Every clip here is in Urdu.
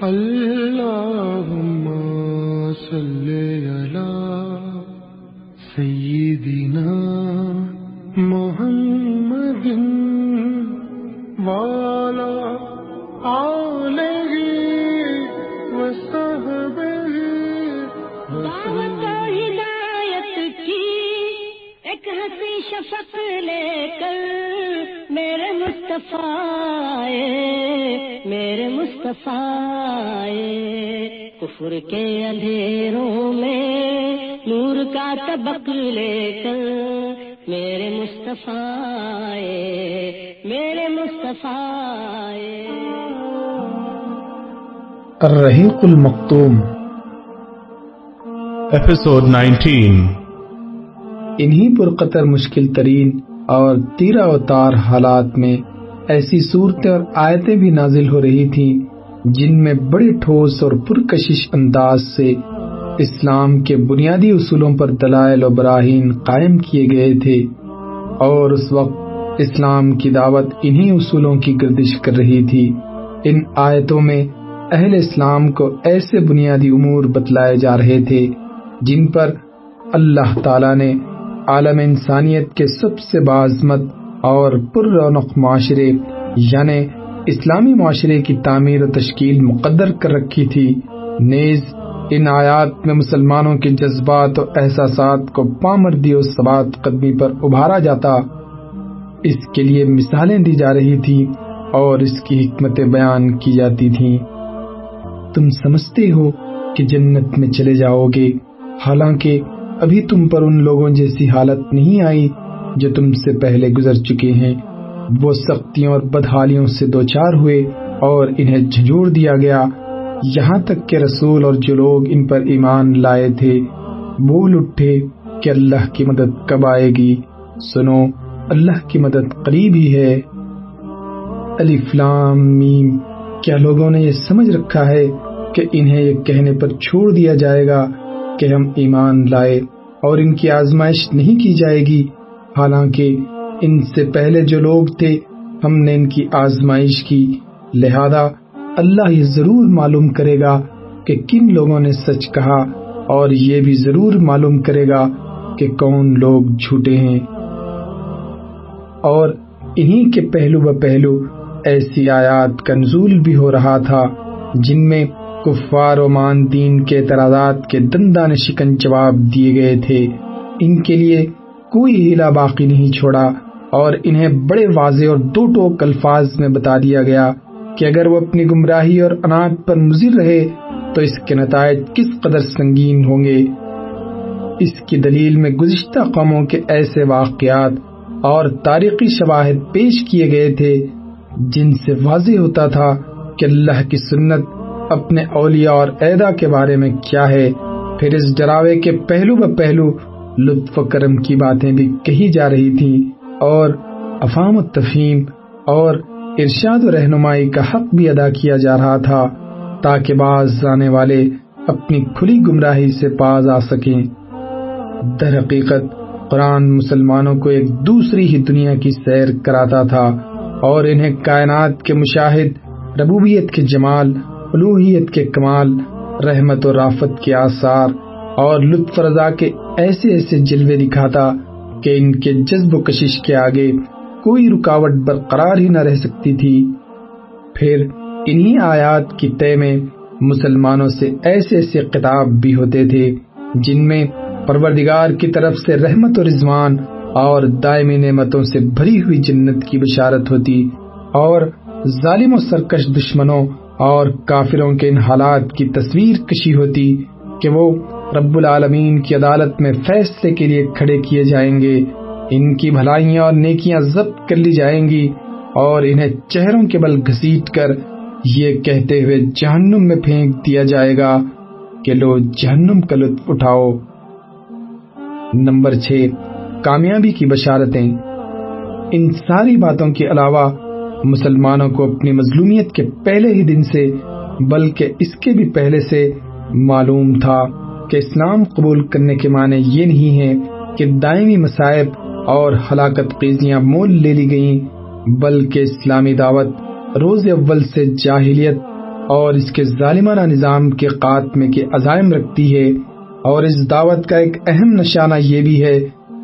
اللهم صل على سيدنا محمد وعلى آله وصحبه دعوت ہدایت کی ایک ہنسی شفق لے کر میرے مصطفیٰ آئے، میرے مصطفیٰ، کفر کے اندھیروں میں نور کا طبق لے کر میرے مصطفیٰ میرے مصطفیٰ آئے۔ الرحیق المختوم Episode 19 انہی پرقطر مشکل ترین اور تیرہ و تار حالات میں ایسی صورتیں اور آیتیں بھی نازل ہو رہی تھیں، جن میں بڑے ٹھوس اور پرکشش انداز سے اسلام کے بنیادی اصولوں پر دلائل و براہین قائم کیے گئے تھے اور اس وقت اسلام کی دعوت انہی اصولوں کی گردش کر رہی تھی۔ ان آیتوں میں اہل اسلام کو ایسے بنیادی امور بتلائے جا رہے تھے جن پر اللہ تعالی نے عالم انسانیت کے سب سے بازمت اور پر رونق معاشرے یعنی اسلامی معاشرے کی تعمیر و تشکیل مقدر کر رکھی تھی۔ نیز ان آیات میں مسلمانوں کے جذبات و احساسات کو پامردی و ثبات قدمی پر ابھارا جاتا۔ اس کے لیے مثالیں دی جا رہی تھی اور اس کی حکمت بیان کی جاتی تھیں۔ تم سمجھتے ہو کہ جنت میں چلے جاؤ گے۔ حالانکہ ابھی تم پر ان لوگوں جیسی حالت نہیں آئی۔ جو تم سے پہلے گزر چکے ہیں، وہ سختیوں اور بدحالیوں سے دوچار ہوئے اور انہیں جھنجھوڑ دیا گیا۔ یہاں تک کہ رسول اور جو لوگ ان پر ایمان لائے تھے بول اٹھے کہ اللہ کی مدد کب آئے گی۔ سنو، اللہ کی مدد قریب ہی ہے۔ الف لام میم۔ کیا لوگوں نے یہ سمجھ رکھا ہے کہ انہیں یہ کہنے پر چھوڑ دیا جائے گا کہ ہم ایمان لائے اور ان کی آزمائش نہیں کی جائے گی؟ حالانکہ ان سے پہلے جو لوگ تھے، ہم نے ان کی آزمائش کی۔ لہذا اللہ یہ ضرور معلوم کرے گا کہ کن لوگوں نے سچ کہا اور یہ بھی ضرور معلوم کرے گا کہ کون لوگ جھوٹے ہیں۔ اور انہی کے پہلو ب پہلو ایسی آیات کا نزول بھی ہو رہا تھا، جن میں کفار و مان دین کے اعتراضات کے دندان شکن جواب دیے گئے تھے۔ ان کے لیے کوئی ہیلا باقی نہیں چھوڑا اور انہیں بڑے واضح اور دو ٹوک الفاظ میں بتا دیا گیا کہ اگر وہ اپنی گمراہی اور اناٹ پر مضر رہے تو اس کے نتائج کس قدر سنگین ہوں گے۔ اس کی دلیل میں گزشتہ قوموں کے ایسے واقعات اور تاریخی شواہد پیش کیے گئے تھے جن سے واضح ہوتا تھا کہ اللہ کی سنت اپنے اولیاء اور عیدا کے بارے میں کیا ہے۔ پھر اس ڈراوے کے پہلو ب پہلو لطف و کرم کی باتیں بھی کہی جا رہی تھی اور افام و تفہیم اور ارشاد و رہنمائی کا حق بھی ادا کیا جا رہا تھا تاکہ بعض آنے والے اپنی کھلی گمراہی سے پاز آ سکیں۔ در حقیقت قرآن مسلمانوں کو ایک دوسری ہی دنیا کی سیر کراتا تھا اور انہیں کائنات کے مشاہد، ربوبیت کے جمال الوحیت کے کمال، رحمت و رافت کے آثار اور لطف رضا کے ایسے ایسے جلوے دکھاتا کہ ان کے جذب و کشش کے آگے کوئی رکاوٹ برقرار ہی نہ رہ سکتی تھی۔ پھر انہی آیات کی طے میں مسلمانوں سے ایسے ایسے خطاب بھی ہوتے تھے جن میں پروردگار کی طرف سے رحمت و رضوان اور دائمی نعمتوں سے بھری ہوئی جنت کی بشارت ہوتی اور ظالم و سرکش دشمنوں اور کافروں کے ان حالات کی تصویر کشی ہوتی کہ وہ رب العالمین کی عدالت میں فیصلے کے لیے کھڑے کیے جائیں گے۔ ان کی بھلائیاں اور نیکیاں ضبط کر لی جائیں گی اور انہیں چہروں کے بل گھسیٹ کر یہ کہتے ہوئے جہنم میں پھینک دیا جائے گا کہ لو جہنم کا لطف اٹھاؤ۔ نمبر چھ، کامیابی کی بشارتیں۔ ان ساری باتوں کے علاوہ مسلمانوں کو اپنی مظلومیت کے پہلے ہی دن سے، بلکہ اس کے بھی پہلے سے معلوم تھا۔ کہ اسلام قبول کرنے کے معنی یہ نہیں ہے کہ دائمی مصائب اور ہلاکت قیزیاں مول لے لی گئیں، بلکہ اسلامی دعوت روز اول سے جاہلیت اور اس کے ظالمانہ نظام کے خاتمے کے عزائم رکھتی ہے۔ اور اس دعوت کا ایک اہم نشانہ یہ بھی ہے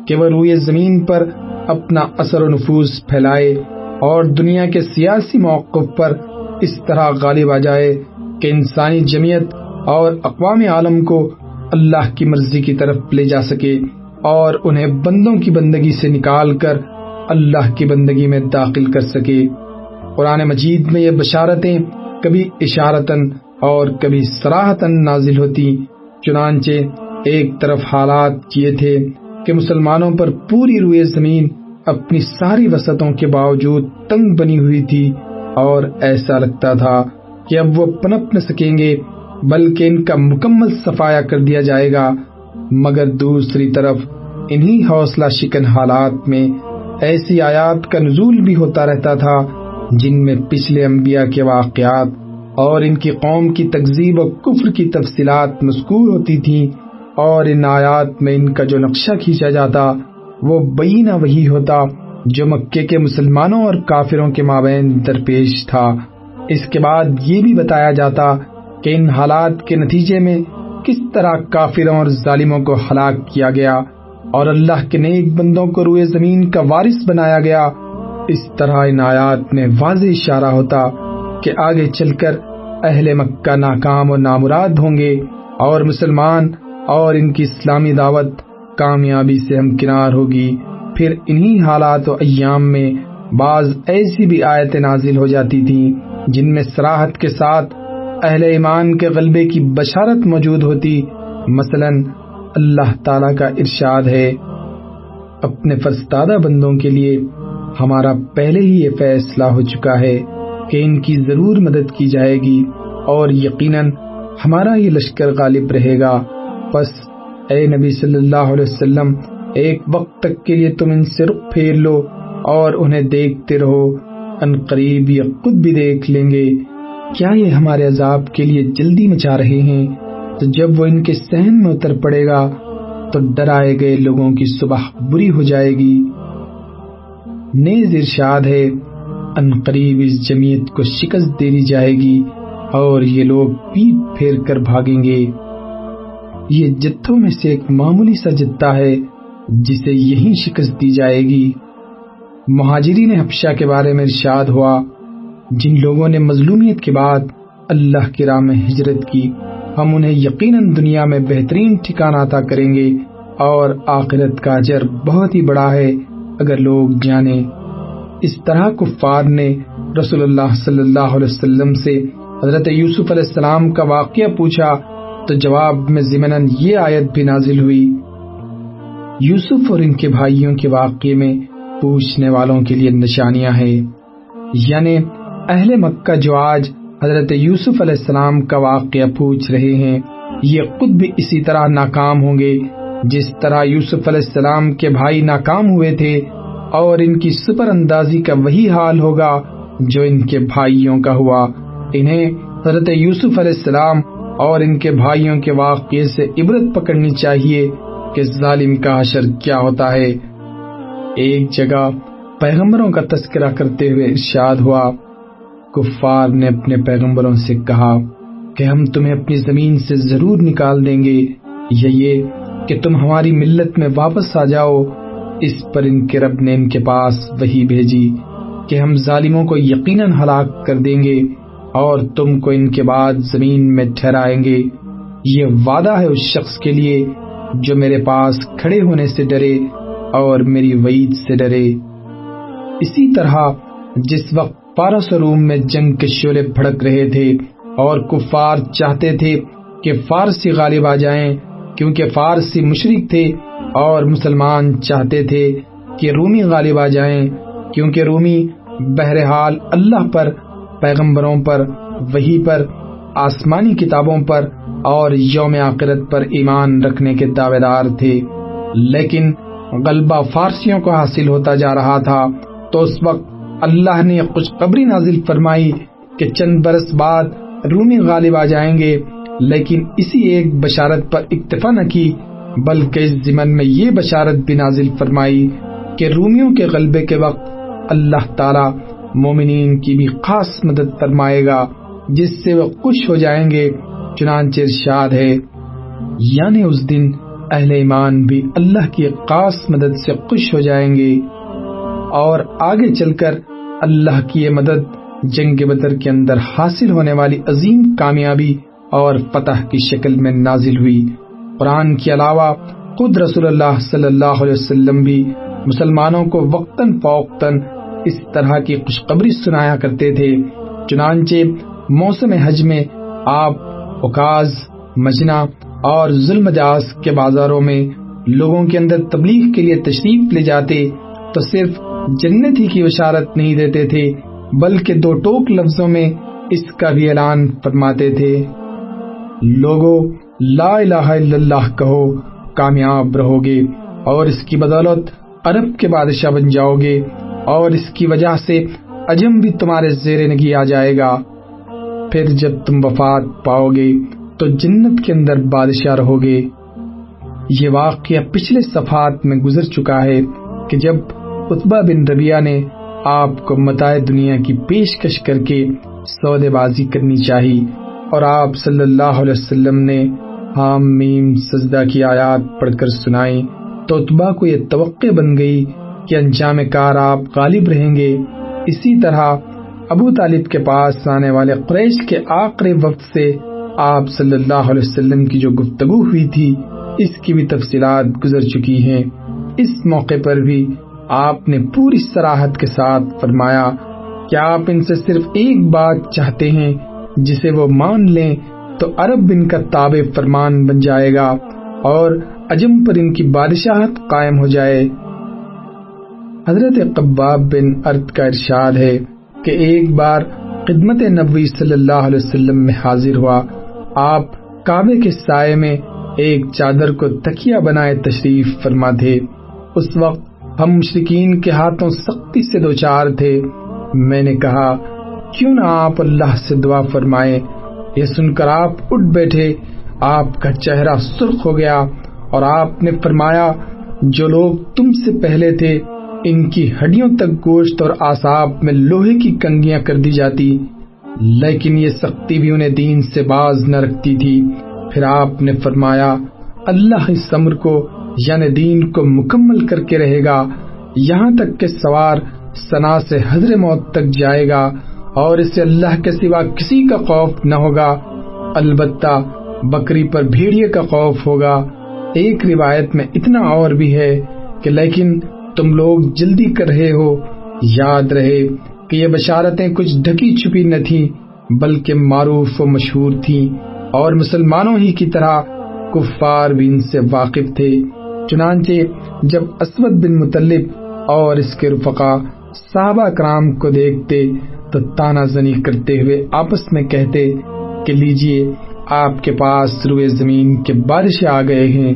کہ وہ روئے زمین پر اپنا اثر و نفوذ پھیلائے اور دنیا کے سیاسی موقف پر اس طرح غالب آ جائے کہ انسانی جمعیت اور اقوام عالم کو اللہ کی مرضی کی طرف لے جا سکے اور انہیں بندوں کی بندگی سے نکال کر اللہ کی بندگی میں داخل کر سکے۔ قرآن مجید میں یہ بشارتیں کبھی اشارتن اور کبھی سراہتن نازل ہوتی چنانچہ ایک طرف حالات یہ تھے کہ مسلمانوں پر پوری روئے زمین اپنی ساری وسطوں کے باوجود تنگ بنی ہوئی تھی اور ایسا لگتا تھا کہ اب وہ پنپ نہ سکیں گے۔ بلکہ ان کا مکمل صفایا کر دیا جائے گا۔ مگر دوسری طرف، انہی حوصلہ شکن حالات میں ایسی آیات کا نزول بھی ہوتا رہتا تھا، جن میں پچھلے انبیاء کے واقعات اور ان کی قوم کی تکذیب و کفر کی تفصیلات مذکور ہوتی تھیں اور ان آیات میں ان کا جو نقشہ کھینچا جاتا، وہ بینہ وہی ہوتا جو مکے کے مسلمانوں اور کافروں کے مابین درپیش تھا۔ اس کے بعد یہ بھی بتایا جاتا کہ ان حالات کے نتیجے میں کس طرح کافروں اور ظالموں کو ہلاک کیا گیا اور اللہ کے نیک بندوں کو روئے زمین کا وارث بنایا گیا، اس طرح ان آیات میں واضح اشارہ ہوتا کہ آگے چل کر اہل مکہ ناکام اور نامراد ہوں گے اور مسلمان اور ان کی اسلامی دعوت کامیابی سے ہمکنار ہوگی۔ پھر انہی حالات و ایام میں بعض ایسی بھی آیتیں نازل ہو جاتی تھیں جن میں سراحت کے ساتھ اہل ایمان کے غلبے کی بشارت موجود ہوتی۔ مثلا اللہ تعالی کا ارشاد ہے، اپنے فرستادہ بندوں کے لیے ہمارا پہلے ہی یہ فیصلہ ہو چکا ہے کہ ان کی ضرور مدد کی جائے گی اور یقیناً ہمارا یہ لشکر غالب رہے گا۔ بس اے نبی صلی اللہ علیہ وسلم، ایک وقت تک کے لیے تم ان سے رخ پھیر لو اور انہیں دیکھتے رہو، ان قریب یہ خود بھی دیکھ لیں گے۔ کیا یہ ہمارے عذاب کے لیے جلدی مچا رہے ہیں؟ تو جب وہ ان کے سہن میں اتر پڑے گا، تو ڈرائے گئے لوگوں کی صبح بری ہو جائے گی۔ نیز ارشاد ہے، ان قریب اس جمیت کو شکست دے دی جائے گی اور یہ لوگ پیٹ پھیر کر بھاگیں گے۔ یہ جتھوں میں سے ایک معمولی سا جتھا ہے، جسے یہی شکست دی جائے گی۔ مہاجرین حبشہ کے بارے میں ارشاد ہوا جن لوگوں نے مظلومیت کے بعد اللہ کی راہ میں ہجرت کی، ہم انہیں یقیناً دنیا میں بہترین ٹھکانہ عطا کریں گے اور آخرت کا اجر بہت ہی بڑا ہے اگر لوگ جانیں۔ اس طرح کفار نے رسول اللہ صلی اللہ علیہ وسلم سے حضرت یوسف علیہ السلام کا واقعہ پوچھا تو جواب میں ضمن یہ آیت بھی نازل ہوئی۔ یوسف اور ان کے بھائیوں کے واقعے میں پوچھنے والوں کے لیے نشانیاں ہیں۔ یعنی اہل مکہ جو آج حضرت یوسف علیہ السلام کا واقعہ پوچھ رہے ہیں، یہ خود بھی اسی طرح ناکام ہوں گے۔ جس طرح یوسف علیہ السلام کے بھائی ناکام ہوئے تھے، اور ان کی سپر اندازی کا وہی حال ہوگا جو ان کے بھائیوں کا ہوا۔ انہیں حضرت یوسف علیہ السلام اور ان کے بھائیوں کے واقعے سے عبرت پکڑنی چاہیے کہ ظالم کا حشر کیا ہوتا ہے۔ ایک جگہ پیغمبروں کا تذکرہ کرتے ہوئے ارشاد ہوا۔ کفار نے اپنے پیغمبروں سے کہا کہ ہم تمہیں اپنی زمین سے ضرور نکال دیں گے۔ یا یہ کہ تم ہماری ملت میں واپس آ جاؤ۔ اس پر ان کے رب نے ان کے پاس وہی بھیجی کہ ہم ظالموں کو یقیناً ہلاک کر دیں گے اور تم کو ان کے بعد زمین میں ٹھہرائیں گے۔ یہ وعدہ ہے اس شخص کے لیے جو میرے پاس کھڑے ہونے سے ڈرے اور میری وعید سے ڈرے۔ اسی طرح جس وقت پارس روم میں جنگ کے شعلے بھڑک رہے تھے اور کفار چاہتے تھے کہ فارسی غالب آ جائیں، کیونکہ فارسی مشرق تھے اور مسلمان چاہتے تھے کہ رومی غالب آ جائیں، کیونکہ رومی بہرحال اللہ پر، پیغمبروں پر وہی پر، آسمانی کتابوں پر اور یوم آخرت پر ایمان رکھنے کے دعوے دار تھے۔ لیکن غلبہ فارسیوں کو حاصل ہوتا جا رہا تھا، تو اس وقت اللہ نے کچھ قبری نازل فرمائی کہ چند برس بعد رومی غالب آ جائیں گے، لیکن اسی ایک بشارت پر اکتفا نہ کی، بلکہ اس ضمن میں یہ بشارت بھی نازل فرمائی کہ رومیوں کے غلبے کے وقت اللہ تعالی مومنین کی بھی خاص مدد فرمائے گا، جس سے وہ خوش ہو جائیں گے، چنانچہ ارشاد ہے۔ یعنی اس دن اہل ایمان بھی اللہ کی خاص مدد سے خوش ہو جائیں گے۔ اور آگے چل کر اللہ کی یہ مدد جنگ بدر کے اندر حاصل ہونے والی عظیم کامیابی اور فتح کی شکل میں نازل ہوئی۔ قرآن کے علاوہ خود رسول اللہ صلی اللہ علیہ وسلم بھی مسلمانوں کو وقتاً فوقتاً اس طرح کی خوشخبری سنایا کرتے تھے۔ چنانچہ موسم حج میں آپ اوکاز مجنا اور ظلم جاز کے بازاروں میں لوگوں کے اندر تبلیغ کے لیے تشریف لے جاتے تو صرف جنت ہی کی اشارت نہیں دیتے تھے، بلکہ دو ٹوک لفظوں میں اس کا بھی اعلان فرماتے تھے۔ لوگوں لا الہ الا اللہ کہو، کامیاب رہو گے اور اس کی بدولت عرب کے بادشاہ بن جاؤ گے اور اس کی وجہ سے اجم بھی تمہارے زیر نگی آ جائے گا۔ پھر جب تم وفات پاؤ گے تو جنت کے اندر بادشاہ رہو گے یہ واقعہ پچھلے صفحات میں گزر چکا ہے کہ جب اتبا بن ربیہ نے آپ کو متائے دنیا کی پیشکش کر کے سودے بازی کرنی چاہی اور آپ صلی اللہ علیہ وسلم نے حام میم سجدہ کی آیات پڑھ کر سنائی تو اتبا کو یہ توقع بن گئی کہ انجام کار آپ غالب رہیں گے۔ اسی طرح ابو طالب کے پاس آنے والے قریش کے آخری وقت سے آپ صلی اللہ علیہ وسلم کی جو گفتگو ہوئی تھی، اس کی بھی تفصیلات گزر چکی ہیں۔ اس موقع پر بھی آپ نے پوری سراحت کے ساتھ فرمایا کہ آپ ان سے صرف ایک بات چاہتے ہیں جسے وہ مان لیں تو عرب ان کا تابع فرمان بن جائے گا اور اجم پر ان کی بادشاہت قائم ہو جائے۔ حضرت قباب بن ارد کا ارشاد ہے کہ ایک بار خدمت نبوی صلی اللہ علیہ وسلم میں حاضر ہوا۔ آپ کعبے کے سائے میں ایک چادر کو تکیا بنائے تشریف فرما تھے اس وقت ہم مشرقین کے ہاتھوں سختی سے دو چار تھے۔ میں نے کہا، کیوں نہ آپ اللہ سے دعا فرمائے یہ سن کر آپ اٹھ بیٹھے۔ آپ کا چہرہ سرخ ہو گیا اور آپ نے فرمایا، جو لوگ تم سے پہلے تھے، ان کی ہڈیوں تک گوشت اور آساب میں لوہے کی کنگیاں کر دی جاتی۔ لیکن یہ سختی بھی انہیں دین سے باز نہ رکھتی تھی۔ پھر آپ نے فرمایا، اللہ اس امر کو یعنی دین کو مکمل کر کے رہے گا، یہاں تک کہ سوار سنا سے حضر موت تک جائے گا اور اسے اللہ کے سوا کسی کا خوف نہ ہوگا۔ البتہ بکری پر بھیڑیے کا خوف ہوگا۔ ایک روایت میں اتنا اور بھی ہے کہ لیکن تم لوگ جلدی کر رہے ہو۔ یاد رہے کہ یہ بشارتیں کچھ ڈھکی چھپی نہ تھی بلکہ معروف و مشہور تھی اور مسلمانوں ہی کی طرح کفار بھی ان سے واقف تھے۔ چنانچہ جب اسود بن مطلب اور اس کے رفقا صحابہ کرام کو دیکھتے تو تانا زنی کرتے ہوئے آپس میں کہتے کہ لیجیے، آپ کے پاس روئے زمین کے بارش آ گئے ہیں،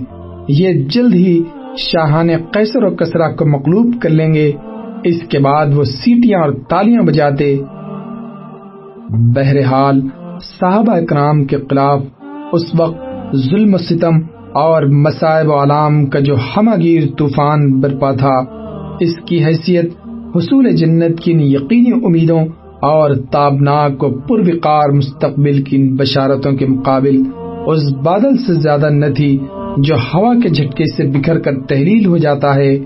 یہ جلد ہی شاہان قیصر و کسرا کو مقلوب کر لیں گے۔ اس کے بعد وہ سیٹیاں اور تالیاں بجاتے۔ بہرحال صحابہ اکرام کے خلاف اس وقت ظلم و ستم اور مسائب و علام کا جو ہمگیر طوفان برپا تھا، اس کی حیثیت حصول جنت کی یقینی امیدوں اور تابناک و پروقار مستقبل کی بشارتوں کے مقابل اس بادل سے زیادہ نہ تھی جو ہوا کے جھٹکے سے بکھر کر تحلیل ہو جاتا ہے۔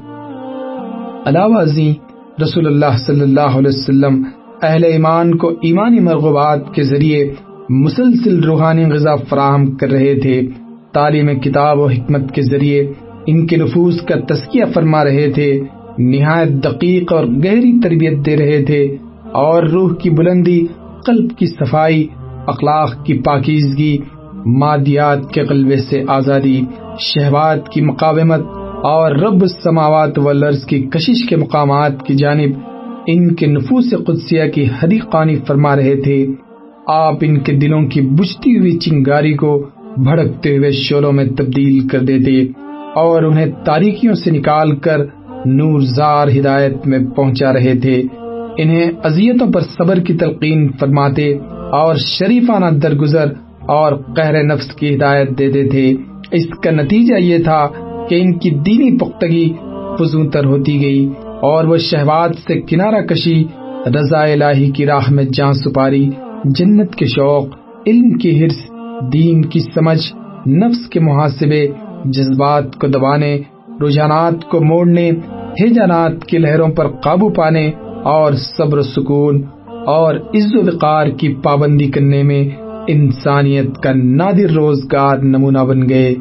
علاوہ ازیں، رسول اللہ صلی اللہ علیہ وسلم اہل ایمان کو ایمانی مرغوبات کے ذریعے مسلسل روحانی غذا فراہم کر رہے تھے۔ تعلیم کتاب و حکمت کے ذریعے ان کے نفوذ کا تسکیہ فرما رہے تھے، نہایت دقیق اور گہری تربیت دے رہے تھے اور روح کی بلندی، قلب کی صفائی، اخلاق کی پاکیزگی، مادیات کے قلبے سے آزادی، شہوات کی مقاومت اور رب السماوات والارض کی کشش کے مقامات کی جانب ان کے نفوس قدسیہ کی حدی قانی فرما رہے تھے۔ آپ ان کے دلوں کی بجھتی ہوئی چنگاری کو بھڑکتے ہوئے شولوں میں تبدیل کر دیتے اور انہیں تاریکیوں سے نکال کر نور زار ہدایت میں پہنچا رہے تھے۔ انہیں اذیتوں پر صبر کی تلقین فرماتے اور شریفانہ درگزر اور قہر نفس کی ہدایت دیتے تھے۔ اس کا نتیجہ یہ تھا کہ ان کی دینی پختگی فضو تر ہوتی گئی اور وہ شہوات سے کنارہ کشی رضا الہی کی راہ میں جان سپاری، جنت کے شوق، علم کی حرص دین کی سمجھ، نفس کے محاسبے، جذبات کو دبانے، رجحانات کو موڑنے ہیجانات کی لہروں پر قابو پانے اور صبر و سکون اور عز و وقار کی پابندی کرنے میں انسانیت کا نادر روزگار نمونہ بن گئے۔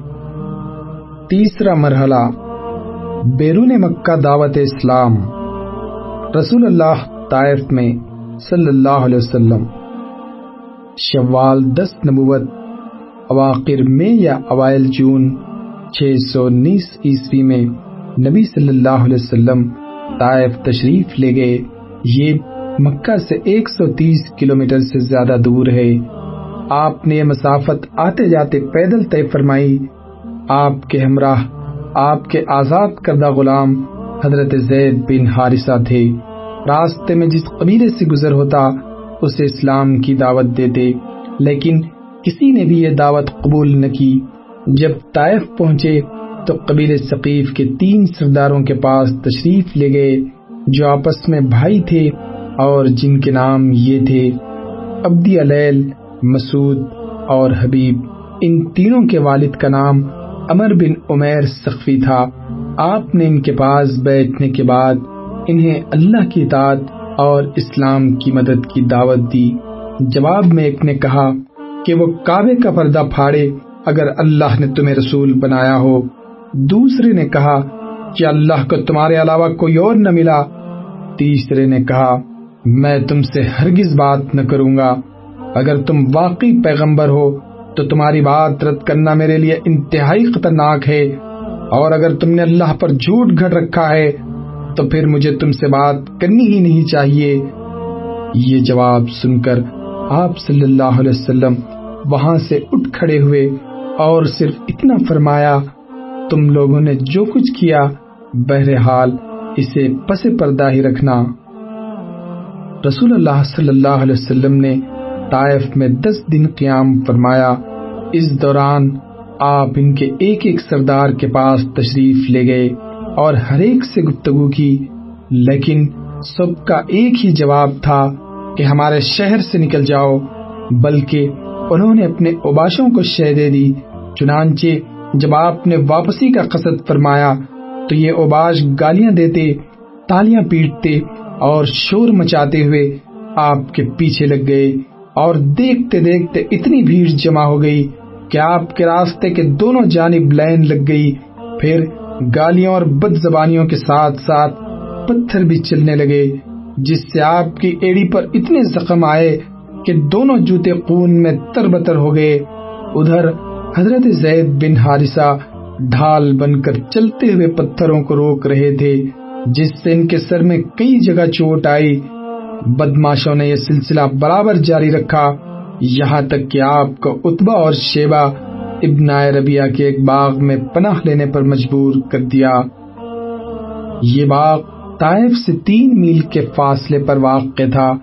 تیسرا مرحلہ، بیرون مکہ دعوت اسلام۔ رسول اللہ طائف میں صلی اللہ علیہ وسلم، شوال دس نبوت اواخر میں یا اوائل جون چھ سو انیس عیسوی میں نبی صلی اللہ علیہ وسلم طائف تشریف لے گئے۔ یہ مکہ سے ایک سو تیس کلومیٹر سے زیادہ دور ہے۔ آپ نے یہ مسافت آتے جاتے پیدل طے فرمائی، آپ کے ہمراہ، آپ کے آزاد کردہ غلام حضرت زید بن حارثہ تھے۔ راستے میں جس قبیلے سے گزر ہوتا، اسے اسلام کی دعوت دیتے، لیکن کسی نے بھی یہ دعوت قبول نہ کی۔ جب طائف پہنچے تو قبیل ثقیف کے تین سرداروں کے پاس تشریف لے گئے، جو آپس میں بھائی تھے اور جن کے نام یہ تھے عبدی علیل، مسعود اور حبیب۔ ان تینوں کے والد کا نام امر بن عمیر سخفی تھا۔ آپ نے ان کے پاس بیٹھنے کے بعد انہیں اللہ کی اطاعت اور اسلام کی مدد کی دعوت دی۔ جواب میں ایک نے کہا کہ وہ کعبے کا پردہ پھاڑے اگر اللہ نے تمہیں رسول بنایا ہو۔ دوسرے نے کہا کہ اللہ کو تمہارے علاوہ کوئی اور نہ ملا۔ تیسرے نے کہا، میں تم سے ہرگز بات نہ کروں گا۔ اگر تم واقعی پیغمبر ہو، تو تمہاری بات رد کرنا میرے لیے انتہائی خطرناک ہے۔ اور اگر تم نے اللہ پر جھوٹ گھڑ رکھا ہے، تو پھر مجھے تم سے بات کرنی ہی نہیں چاہیے۔ یہ جواب سن کر آپ صلی اللہ علیہ وسلم وہاں سے اٹھ کھڑے ہوئے اور صرف اتنا فرمایا، تم لوگوں نے جو کچھ کیا، بہرحال اسے پس پردہ ہی رکھنا۔ رسول اللہ صلی اللہ علیہ وسلم نے طائف میں دس دن قیام فرمایا، اس دوران آپ ان کے ایک ایک سردار کے پاس تشریف لے گئے اور ہر ایک سے گفتگو کی، لیکن سب کا ایک ہی جواب تھا کہ ہمارے شہر سے نکل جاؤ، بلکہ انہوں نے اپنے اوباشوں کو شہ دے دی۔ چنانچہ جب آپ نے واپسی کا قصد فرمایا تو یہ اوباش گالیاں دیتے، تالیاں پیٹتے اور شور مچاتے ہوئے آپ کے پیچھے لگ گئے اور دیکھتے دیکھتے اتنی بھیڑ جمع ہو گئی کہ آپ کے راستے کے دونوں جانب لائن لگ گئی۔ پھر گالیوں اور بد زبانیوں کے ساتھ ساتھ پتھر بھی چلنے لگے، جس سے آپ کی ایڑی پر اتنے زخم آئے کہ دونوں جوتے خون میں تر بتر ہو گئے۔ ادھر حضرت زید بن حارثہ ڈھال بن کر چلتے ہوئے پتھروں کو روک رہے تھے، جس سے ان کے سر میں کئی جگہ چوٹ آئی۔ بدماشوں نے یہ سلسلہ برابر جاری رکھا۔ یہاں تک کہ آپ کو اتبا اور شیبا ابن ربیہ کے ایک باغ میں پناہ لینے پر مجبور کر دیا۔ یہ باغ طائف سے تین میل کے فاصلے پر واقع تھا۔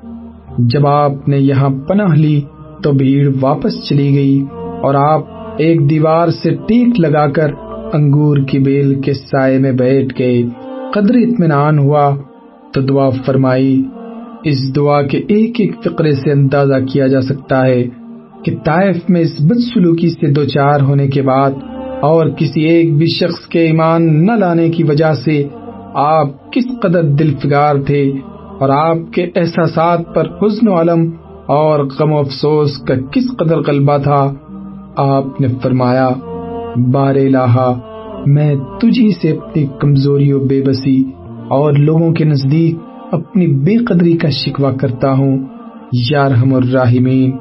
جب آپ نے یہاں پناہ لی تو بھیڑ واپس چلی گئی اور آپ ایک دیوار سے ٹیک لگا کر انگور کی بیل کے سائے میں بیٹھ گئے۔ قدر اطمینان ہوا تو دعا فرمائی۔ اس دعا کے ایک ایک فقرے سے اندازہ کیا جا سکتا ہے کہ طائف میں اس بد سلوکی سے دو چار ہونے کے بعد اور کسی ایک بھی شخص کے ایمان نہ لانے کی وجہ سے آپ کس قدر دلفگار تھے اور آپ کے احساسات پر حزن و علم اور غم و افسوس کا کس قدر غلبہ تھا، آپ نے فرمایا، بار الہ، میں تجھی سے اپنی کمزوری و بے بسی اور لوگوں کے نزدیک اپنی بے قدری کا شکوا کرتا ہوں۔ یا رحم الراحمین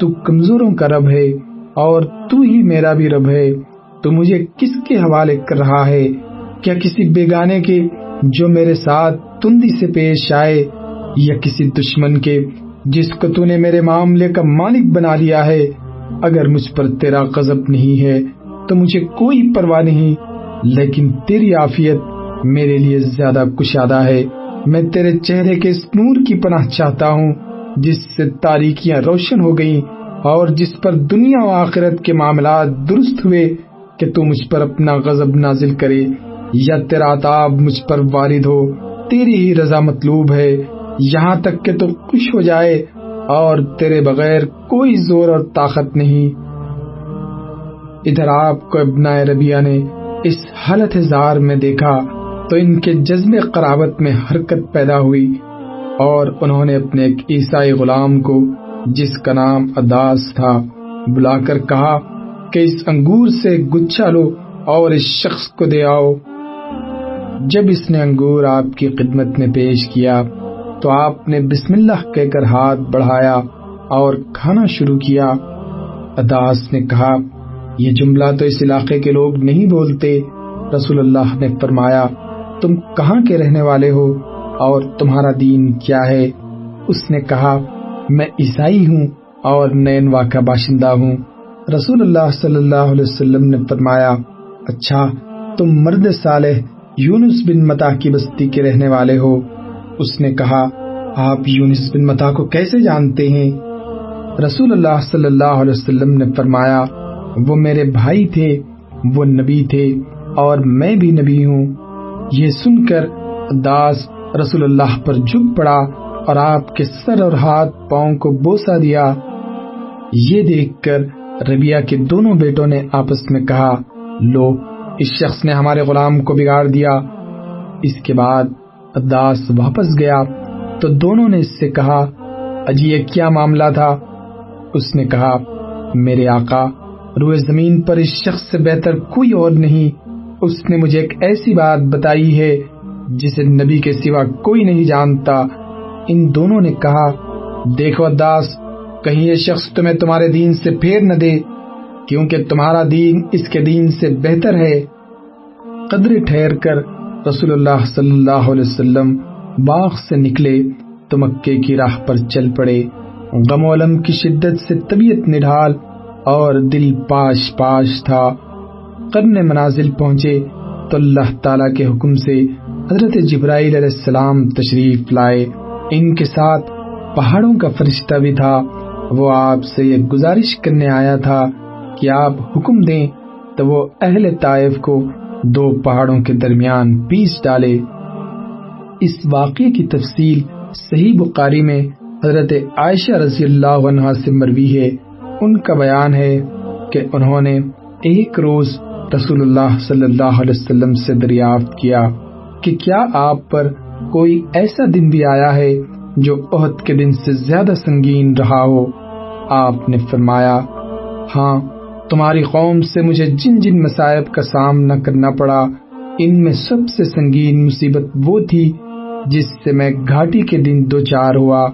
تو کمزوروں کا رب ہے اور تو ہی میرا بھی رب ہے۔ تو مجھے کس کے حوالے کر رہا ہے؟ کیا کسی بیگانے کے جو میرے ساتھ تندی سے پیش آئے۔ یا کسی دشمن کے جس کو تو نے میرے معاملے کا مالک بنا لیا ہے، اگر مجھ پر تیرا قذب نہیں ہے تو مجھے کوئی پرواہ نہیں، لیکن تیری عافیت میرے لیے زیادہ کشادہ ہے۔ میں تیرے چہرے کے اس نور کی پناہ چاہتا ہوں، جس سے تاریکیاں روشن ہو گئیں اور جس پر دنیا و آخرت کے معاملات درست ہوئے کہ تو مجھ پر اپنا غضب نازل کرے، یا تیرا عطاب مجھ پر وارد ہو۔ تیری ہی رضا مطلوب ہے۔ یہاں تک کہ تو خوش ہو جائے اور تیرے بغیر کوئی زور اور طاقت نہیں۔ ادھر آپ کو ابن ربیہ نے اس حالت زار میں دیکھا تو ان کے جذب قرابت میں حرکت پیدا ہوئی اور انہوں نے اپنے ایک عیسائی غلام کو، جس کا نام اداس تھا، بلا کر کہا کہ اس انگور سے گچھا لو اور اس شخص کو دے آؤ۔ جب اس نے انگور آپ کی خدمت میں پیش کیا تو آپ نے بسم اللہ کہہ کر ہاتھ بڑھایا اور کھانا شروع کیا۔ اداس نے کہا، یہ جملہ تو اس علاقے کے لوگ نہیں بولتے۔ رسول اللہ نے فرمایا، تم کہاں کے رہنے والے ہو اور تمہارا دین کیا ہے؟ اس نے کہا، میں عیسائی ہوں اور نینوا کا باشندہ ہوں۔ رسول اللہ صلی اللہ علیہ وسلم نے فرمایا اچھا تم مرد صالح یونس بن متا کی بستی کے رہنے والے ہو۔ اس نے کہا، آپ یونس بن متا کو کیسے جانتے ہیں؟ رسول اللہ صلی اللہ علیہ وسلم نے فرمایا، وہ میرے بھائی تھے، وہ نبی تھے اور میں بھی نبی ہوں۔ یہ سن کر داس رسول اللہ پر جھک پڑا اور آپ کے سر اور ہاتھ پاؤں کو بوسا دیا۔ یہ دیکھ کر ربیہ کے دونوں بیٹوں نے آپس میں کہا، لو اس شخص نے ہمارے غلام کو بگاڑ دیا۔ اس کے بعد اداس واپس گیا تو دونوں نے اس سے کہا، اجی، یہ کیا معاملہ تھا؟ اس نے کہا، میرے آقا، روئے زمین پر اس شخص سے بہتر کوئی اور نہیں۔ اس نے مجھے ایک ایسی بات بتائی ہے جسے نبی کے سوا کوئی نہیں جانتا۔ ان دونوں نے کہا، دیکھو داس کہیں یہ شخص تمہیں تمہارے دین سے پھیر نہ دے۔ کیونکہ تمہارا دین اس کے دین سے بہتر ہے۔ قدر ٹھہر کر رسول اللہ صلی اللہ علیہ وسلم باغ سے نکلے تو مکے کی راہ پر چل پڑے۔ غم و علم کی شدت سے طبیعت نڈھال اور دل پاش پاش تھا۔ قرن منازل پہنچے تو اللہ تعالی کے حکم سے حضرت جبرائیل علیہ السلام تشریف لائے۔ ان کے ساتھ پہاڑوں کا فرشتہ بھی تھا۔ وہ آپ سے یہ گزارش کرنے آیا تھا کہ آپ حکم دیں تو وہ اہل طائف کو دو پہاڑوں کے درمیان پیس ڈالے۔ اس واقعے کی تفصیل صحیح بخاری میں حضرت عائشہ رضی اللہ عنہ سے مروی ہے۔ ان کا بیان ہے کہ انہوں نے ایک روز رسول اللہ صلی اللہ علیہ وسلم سے دریافت کیا کہ کیا آپ پر کوئی ایسا دن بھی آیا ہے جو عہد کے دن سے زیادہ سنگین رہا ہو؟ آپ نے فرمایا ہاں تمہاری قوم سے مجھے جن جن مصائب کا سامنا کرنا پڑا، ان میں سب سے سنگین مصیبت وہ تھی جس سے میں گھاٹی کے دن دو چار ہوا۔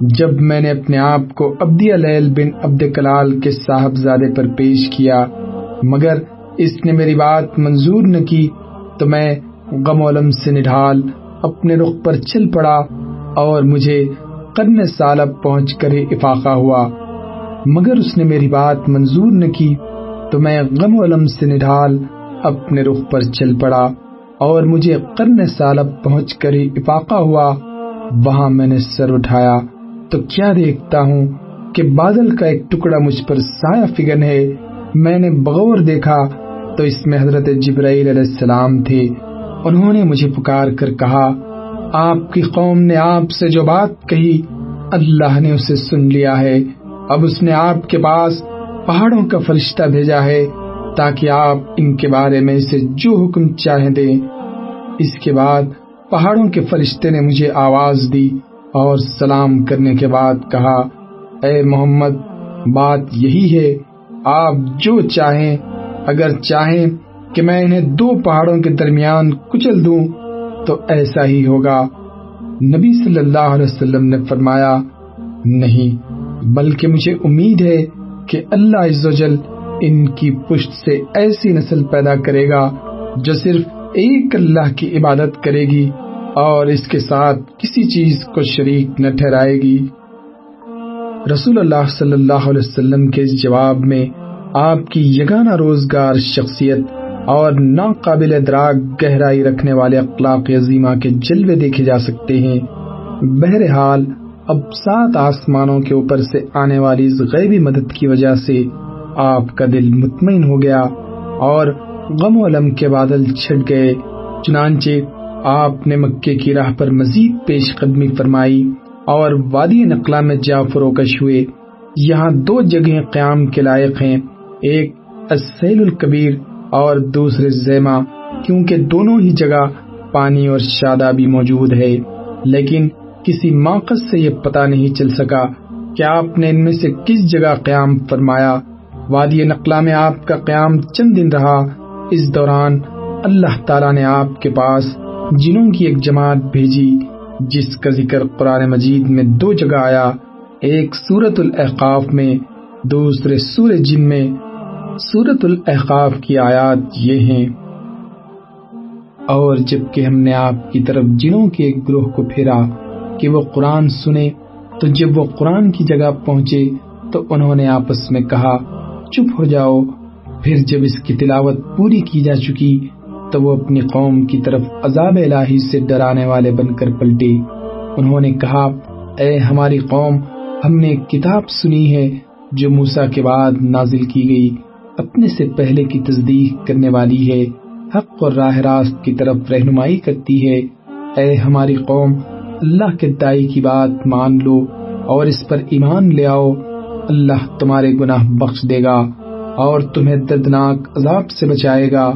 جب میں نے اپنے آپ کو عبدی علیل بن عبد کلال کے صاحبزادے پر پیش کیا، مگر اس نے میری بات منظور نہ کی، تو میں غم علم سے نڈھال اپنے رخ پر چل پڑا اور مجھے قرن سالب پہنچ کر افاقہ ہوا۔ مگر اس نے میری بات منظور نہ کی تو میں غم و علم سے نڈھال اپنے رخ پر چل پڑا اور مجھے قرن سالب پہنچ کر افاقہ ہوا۔ وہاں میں نے سر اٹھایا۔ تو کیا دیکھتا ہوں کہ بادل کا ایک ٹکڑا مجھ پر سایہ فگن ہے۔ میں نے بغور دیکھا تو اس میں حضرت جبرائیل علیہ السلام تھے۔ انہوں نے مجھے پکار کر کہا، آپ کی قوم نے آپ سے جو بات کہی، اللہ نے اسے سن لیا ہے۔ اب اس نے آپ کے پاس پہاڑوں کا فرشتہ بھیجا ہے تاکہ آپ ان کے بارے میں اسے جو حکم چاہیں دیں۔ اس کے بعد پہاڑوں کے فرشتے نے مجھے آواز دی اور سلام کرنے کے بعد کہا، اے محمد، بات یہی ہے، آپ جو چاہیں، اگر چاہیں کہ میں انہیں دو پہاڑوں کے درمیان کچل دوں تو ایسا ہی ہوگا۔ نبی صلی اللہ علیہ وسلم نے فرمایا، نہیں۔ بلکہ مجھے امید ہے کہ اللہ عز و جل ان کی پشت سے ایسی نسل پیدا کرے گا جو صرف ایک اللہ کی عبادت کرے گی اور اس کے ساتھ کسی چیز کو شریک نہ ٹھہرائے گی۔ رسول اللہ صلی اللہ علیہ وسلم کے جواب میں آپ کی یگانہ روزگار شخصیت اور ناقابل ادراک گہرائی رکھنے والے اخلاق عظیمہ کے جلوے دیکھے جا سکتے ہیں۔ بہرحال اب سات آسمانوں کے اوپر سے آنے والی اس غیبی مدد کی وجہ سے آپ کا دل مطمئن ہو گیا اور غم و علم کے بادل چھٹ گئے۔ چنانچہ آپ نے مکے کی راہ پر مزید پیش قدمی فرمائی اور وادی نقلہ میں جا فروکش ہوئے۔ یہاں دو جگہیں قیام کے لائق ہیں، ایک السیل الکبیر اور دوسرے زیما، کیونکہ دونوں ہی جگہ پانی اور شادابی موجود ہے۔ لیکن کسی موقع سے یہ پتا نہیں چل سکا کہ آپ نے ان میں سے کس جگہ قیام فرمایا۔ وادی نقلہ میں آپ کا قیام چند دن رہا۔ اس دوران اللہ تعالیٰ نے آپ کے پاس جنوں کی ایک جماعت بھیجی، جس کا ذکر قرآن مجید میں دو جگہ آیا۔ ایک سورت الاحقاف میں، دوسرے سور جن میں۔ سورت الاحقاف کی آیات یہ ہیں۔ اور جبکہ ہم نے آپ کی طرف جنوں کے ایک گروہ کو پھیرا کہ وہ قرآن سنے، تو جب وہ قرآن کی جگہ پہنچے، تو انہوں نے آپس میں کہا، چپ ہو جاؤ۔ پھر جب اس کی تلاوت پوری کی جا چکی، تو وہ اپنی قوم کی طرف عذاب الہی سے ڈرانے والے بن کر پلٹے۔ انہوں نے کہا، اے ہماری قوم، ہم نے ایک کتاب سنی ہے، جو موسا کے بعد نازل کی گئی۔ اپنے سے پہلے کی تصدیق کرنے والی ہے۔ حق اور راہ راست کی طرف رہنمائی کرتی ہے۔ اے ہماری قوم اللہ کے دائی کی بات مان لو اور اس پر ایمان لے آؤ، اللہ تمہارے گناہ بخش دے گا اور تمہیں دردناک عذاب سے بچائے گا۔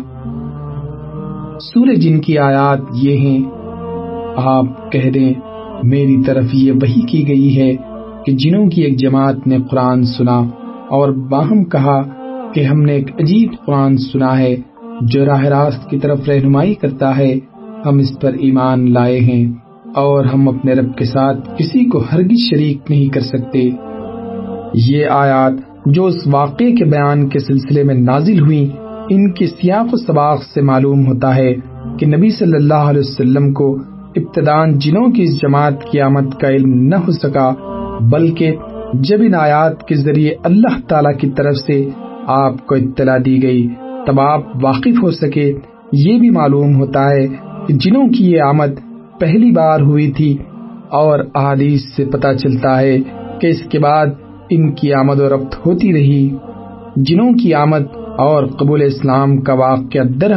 سورج جن کی آیات یہ ہیں، آپ کہہ دیں، میری طرف یہ وہی کی گئی ہے کہ جنوں کی ایک جماعت نے قرآن سنا اور باہم کہا کہ ہم نے ایک عجیب قرآن سنا ہے جو راہ راست کی طرف رہنمائی کرتا ہے، ہم اس پر ایمان لائے ہیں۔ اور ہم اپنے رب کے ساتھ کسی کو ہرگز شریک نہیں کر سکتے۔ یہ آیات جو اس واقعے کے بیان کے سلسلے میں نازل ہوئی ان کی سیاق و سباق سے معلوم ہوتا ہے کہ نبی صلی اللہ علیہ وسلم کو ابتدان جنوں کی اس جماعت کی آمد کا علم نہ ہو سکا، بلکہ جب ان آیات کے ذریعے اللہ تعالی کی طرف سے آپ کو اطلاع دی گئی، تب آپ واقف ہو سکے۔ یہ بھی معلوم ہوتا ہے کہ جنوں کی یہ آمد پہلی بار ہوئی تھی اور احادیث سے پتہ چلتا ہے کہ اس کے بعد ان کی آمد و رفت ہوتی رہی۔ جنوں کی آمد اور قبول اسلام کا واقعہ در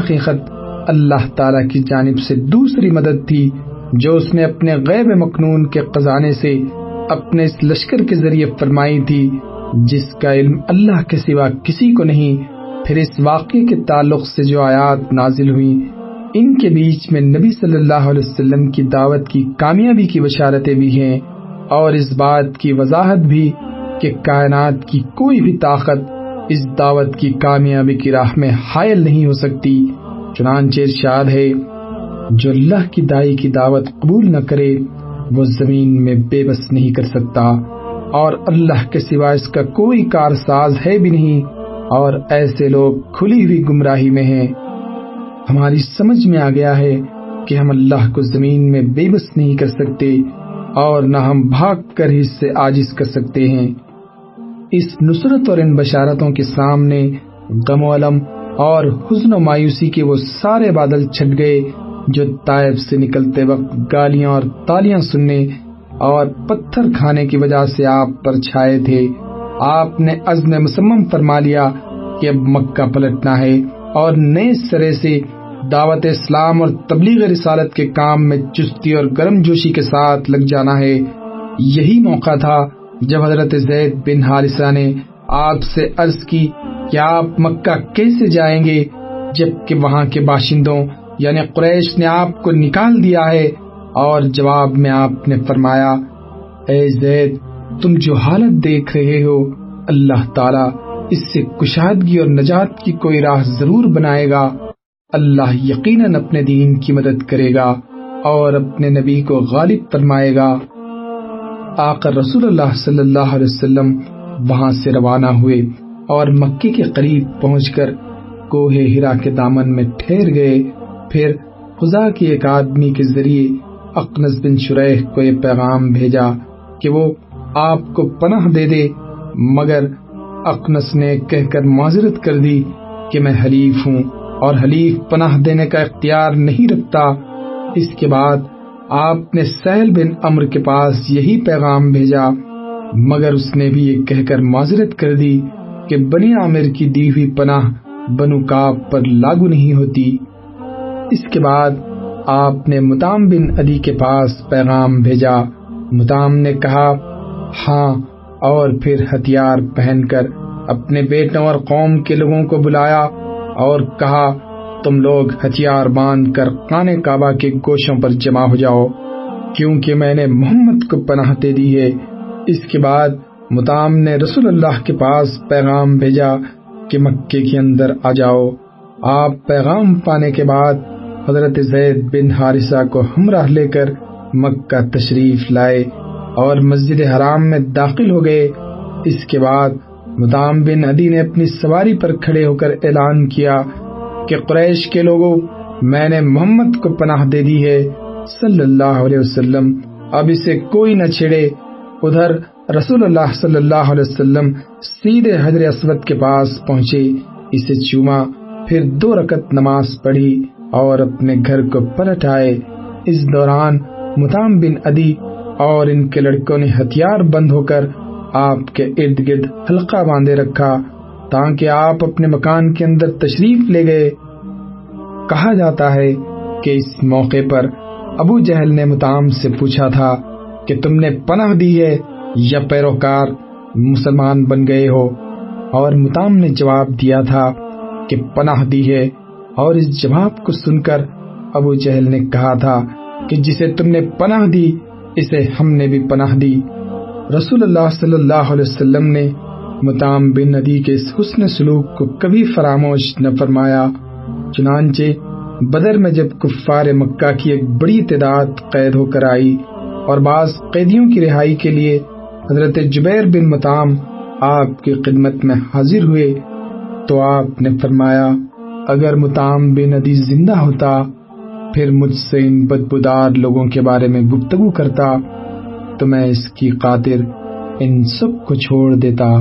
اللہ تعالی کی جانب سے دوسری مدد تھی، جو اس نے اپنے غیب مقنون کے خزانے سے اپنے اس لشکر کے ذریعے فرمائی تھی، جس کا علم اللہ کے سوا کسی کو نہیں۔ پھر اس واقعے کے تعلق سے جو آیات نازل ہوئی ان کے بیچ میں نبی صلی اللہ علیہ وسلم کی دعوت کی کامیابی کی بشارتیں بھی ہیں اور اس بات کی وضاحت بھی کہ کائنات کی کوئی بھی طاقت اس دعوت کی کامیابی کی راہ میں حائل نہیں ہو سکتی۔ چنانچہ ارشاد ہے، جو اللہ کی دائی کی دعوت قبول نہ کرے، وہ زمین میں بے بس نہیں کر سکتا۔ اور اللہ کے سوا اس کا کوئی کار ساز ہے بھی نہیں، اور ایسے لوگ کھلی ہوئی گمراہی میں ہیں۔ ہماری سمجھ میں آ گیا ہے کہ ہم اللہ کو زمین میں بے بس نہیں کر سکتے اور نہ ہم بھاگ کر ہی سے آجز کر سکتے ہیں۔ اس نصرت اور ان بشارتوں کے سامنے غم و علم اور حزن و مایوسی کے وہ سارے بادل چھٹ گئے جو طائب سے نکلتے وقت گالیاں اور تالیاں سننے اور پتھر کھانے کی وجہ سے آپ پر چھائے تھے۔ آپ نے عزم مسمم فرما لیا کہ اب مکہ پلٹنا ہے اور نئے سرے سے دعوت اسلام اور تبلیغ رسالت کے کام میں چستی اور گرم جوشی کے ساتھ لگ جانا ہے۔ یہی موقع تھا جب حضرت زید بن حارثہ نے آپ سے عرض کی کہ آپ مکہ کیسے جائیں گے جبکہ وہاں کے باشندوں یعنی قریش نے آپ کو نکال دیا ہے۔ اور جواب میں آپ نے فرمایا، اے زید، تم جو حالت دیکھ رہے ہو، اللہ تعالی اس سے کشادگی اور نجات کی کوئی راہ ضرور بنائے گا۔ اللہ یقیناً اپنے دین کی مدد کرے گا اور اپنے نبی کو غالب فرمائے گا۔ آقا رسول اللہ صلی اللہ علیہ وسلم وہاں سے روانہ ہوئے اور مکے کے قریب پہنچ کر کوہ ہرا کے دامن میں ٹھہر گئے۔ پھر خدا کی ایک آدمی کے ذریعے اقنس بن شریح کو یہ پیغام بھیجا کہ وہ آپ کو پناہ دے دے۔ مگر اقنس نے کہہ کر معذرت کر دی کہ میں حلیف ہوں۔ اور حلیف پناہ دینے کا اختیار نہیں رکھتا، اس کے بعد آپ نے سہل بن امر کے پاس یہی پیغام بھیجا، مگر اس نے بھی یہ کہہ کر معذرت کر دی کہ بنی عامر کی دی ہوئی پناہ بنو کاب پر لاگو نہیں ہوتی۔ اس کے بعد آپ نے متام بن علی کے پاس پیغام بھیجا۔ متام نے کہا ہاں اور پھر ہتھیار پہن کر اپنے بیٹوں اور قوم کے لوگوں کو بلایا۔ اور کہا، تم لوگ ہتھیار باندھ کر کانے کعبہ کے گوشوں پر جمع ہو جاؤ، کیونکہ میں نے محمد کو پناہ دے دی ہے۔ اس کے بعد متام نے رسول اللہ کے پاس پیغام بھیجا کہ مکے کے اندر آ جاؤ۔ آپ پیغام پانے کے بعد حضرت زید بن حارثہ کو ہمراہ لے کر مکہ تشریف لائے اور مسجد حرام میں داخل ہو گئے۔ اس کے بعد مدام بن عدی نے اپنی سواری پر کھڑے ہو کر اعلان کیا کہ قریش کے لوگوں، میں نے محمد کو پناہ دے دی ہے، صلی اللہ علیہ وسلم۔ اب اسے کوئی نہ چھڑے ادھر رسول اللہ صلی اللہ علیہ وسلم سیدھے حضر اسود کے پاس پہنچے۔ اسے چوما، پھر دو رکت نماز پڑھی اور اپنے گھر کو پلٹ آئے۔ اس دوران متام بن ادی اور ان کے لڑکوں نے ہتھیار بند ہو کر آپ کے ارد گرد حلقہ باندھے رکھا تاکہ آپ اپنے مکان کے اندر تشریف لے گئے۔ کہا جاتا ہے کہ اس موقع پر ابو جہل نے متام سے پوچھا تھا کہ تم نے پناہ دی ہے یا پیروکار مسلمان بن گئے ہو؟ اور متام نے جواب دیا تھا کہ پناہ دی ہے۔ اور اس جواب کو سن کر ابو جہل نے کہا تھا کہ جسے تم نے پناہ دی، اسے ہم نے بھی پناہ دی۔ رسول اللہ صلی اللہ علیہ وسلم نے متام بن ندی کے اس حسن سلوک کو کبھی فراموش نہ فرمایا، چنانچہ بدر میں جب کفار مکہ کی ایک بڑی تعداد قید ہو کر آئی اور بعض قیدیوں کی رہائی کے لیے حضرت جبیر بن متام آپ کی خدمت میں حاضر ہوئے تو آپ نے فرمایا، اگر متام بن ندی زندہ ہوتا، پھر مجھ سے ان بدبودار لوگوں کے بارے میں گفتگو کرتا۔ تو میں اس کی خاطر ان سب کو چھوڑ دیتا۔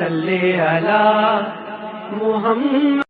اللہ محمد